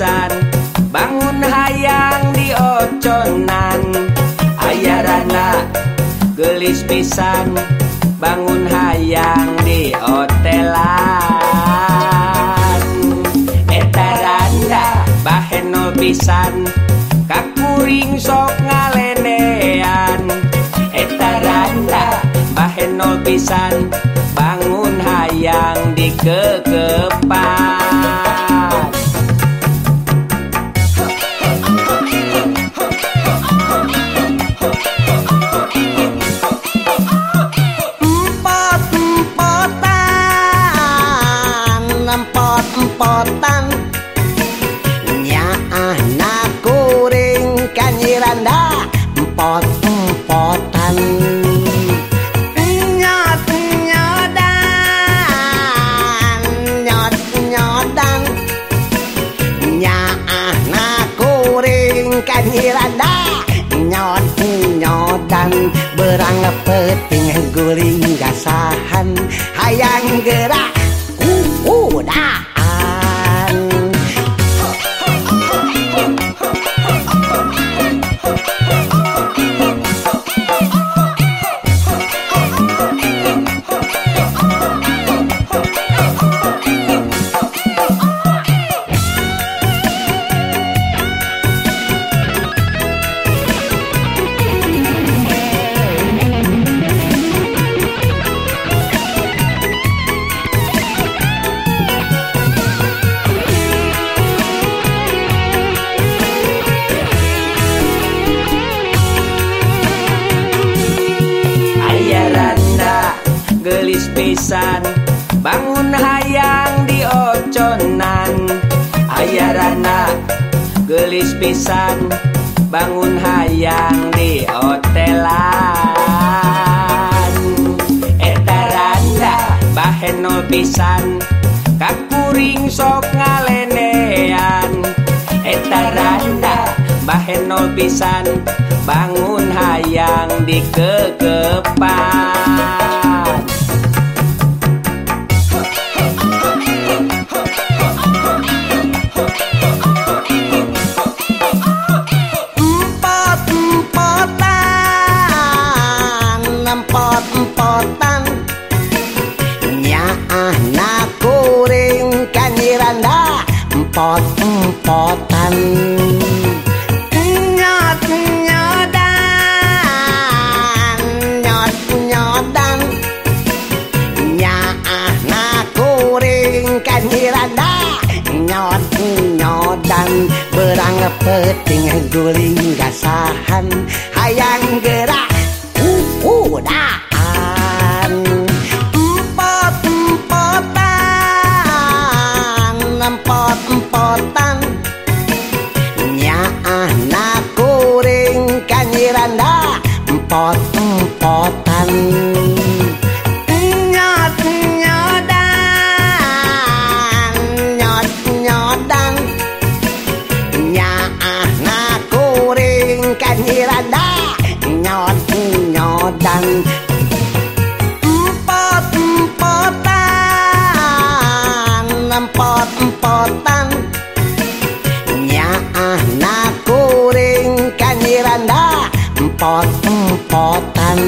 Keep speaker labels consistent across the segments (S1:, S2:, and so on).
S1: pisan. Bangun hayang dioconan ayarana gelis pisan. Bangun hayang di hotelan etaranda bahenol pisan. Kakuring sok ngalenean. Etaranda bahenol pisan. Bangun hayang di kekepan.
S2: Empotan empot empotan nya anak kuring kanyiranda empot empotan nyot nyodan nyot nyodan nya anak kuring kanyiranda nyot nyodan berang peting guling gasahan hayang gerak
S1: gelis pisan bangun hayang di oconan. Ayaranda gelis pisan. Bangun hayang di hotelan etaranda bahenol pisan. Kakuring sok ngalenean. Etaranda bahenol pisan. Bangun hayang di kekepan
S2: kanyiranda nyot nyodan berang peting guling gasahan hayang gerak udaan empot empotan empot empotan nya anak kuring kanyiranda empot empotan nyodan empot empotan empot empotan nya na kuring kanyiranda empot empotan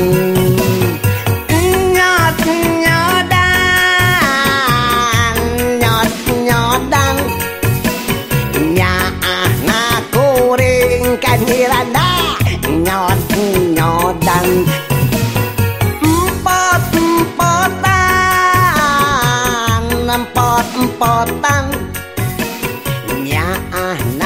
S2: nyot nyodan nyot nyodan nya na kuring kanyiranda nyot nyodan bỏ tăng nhà anh.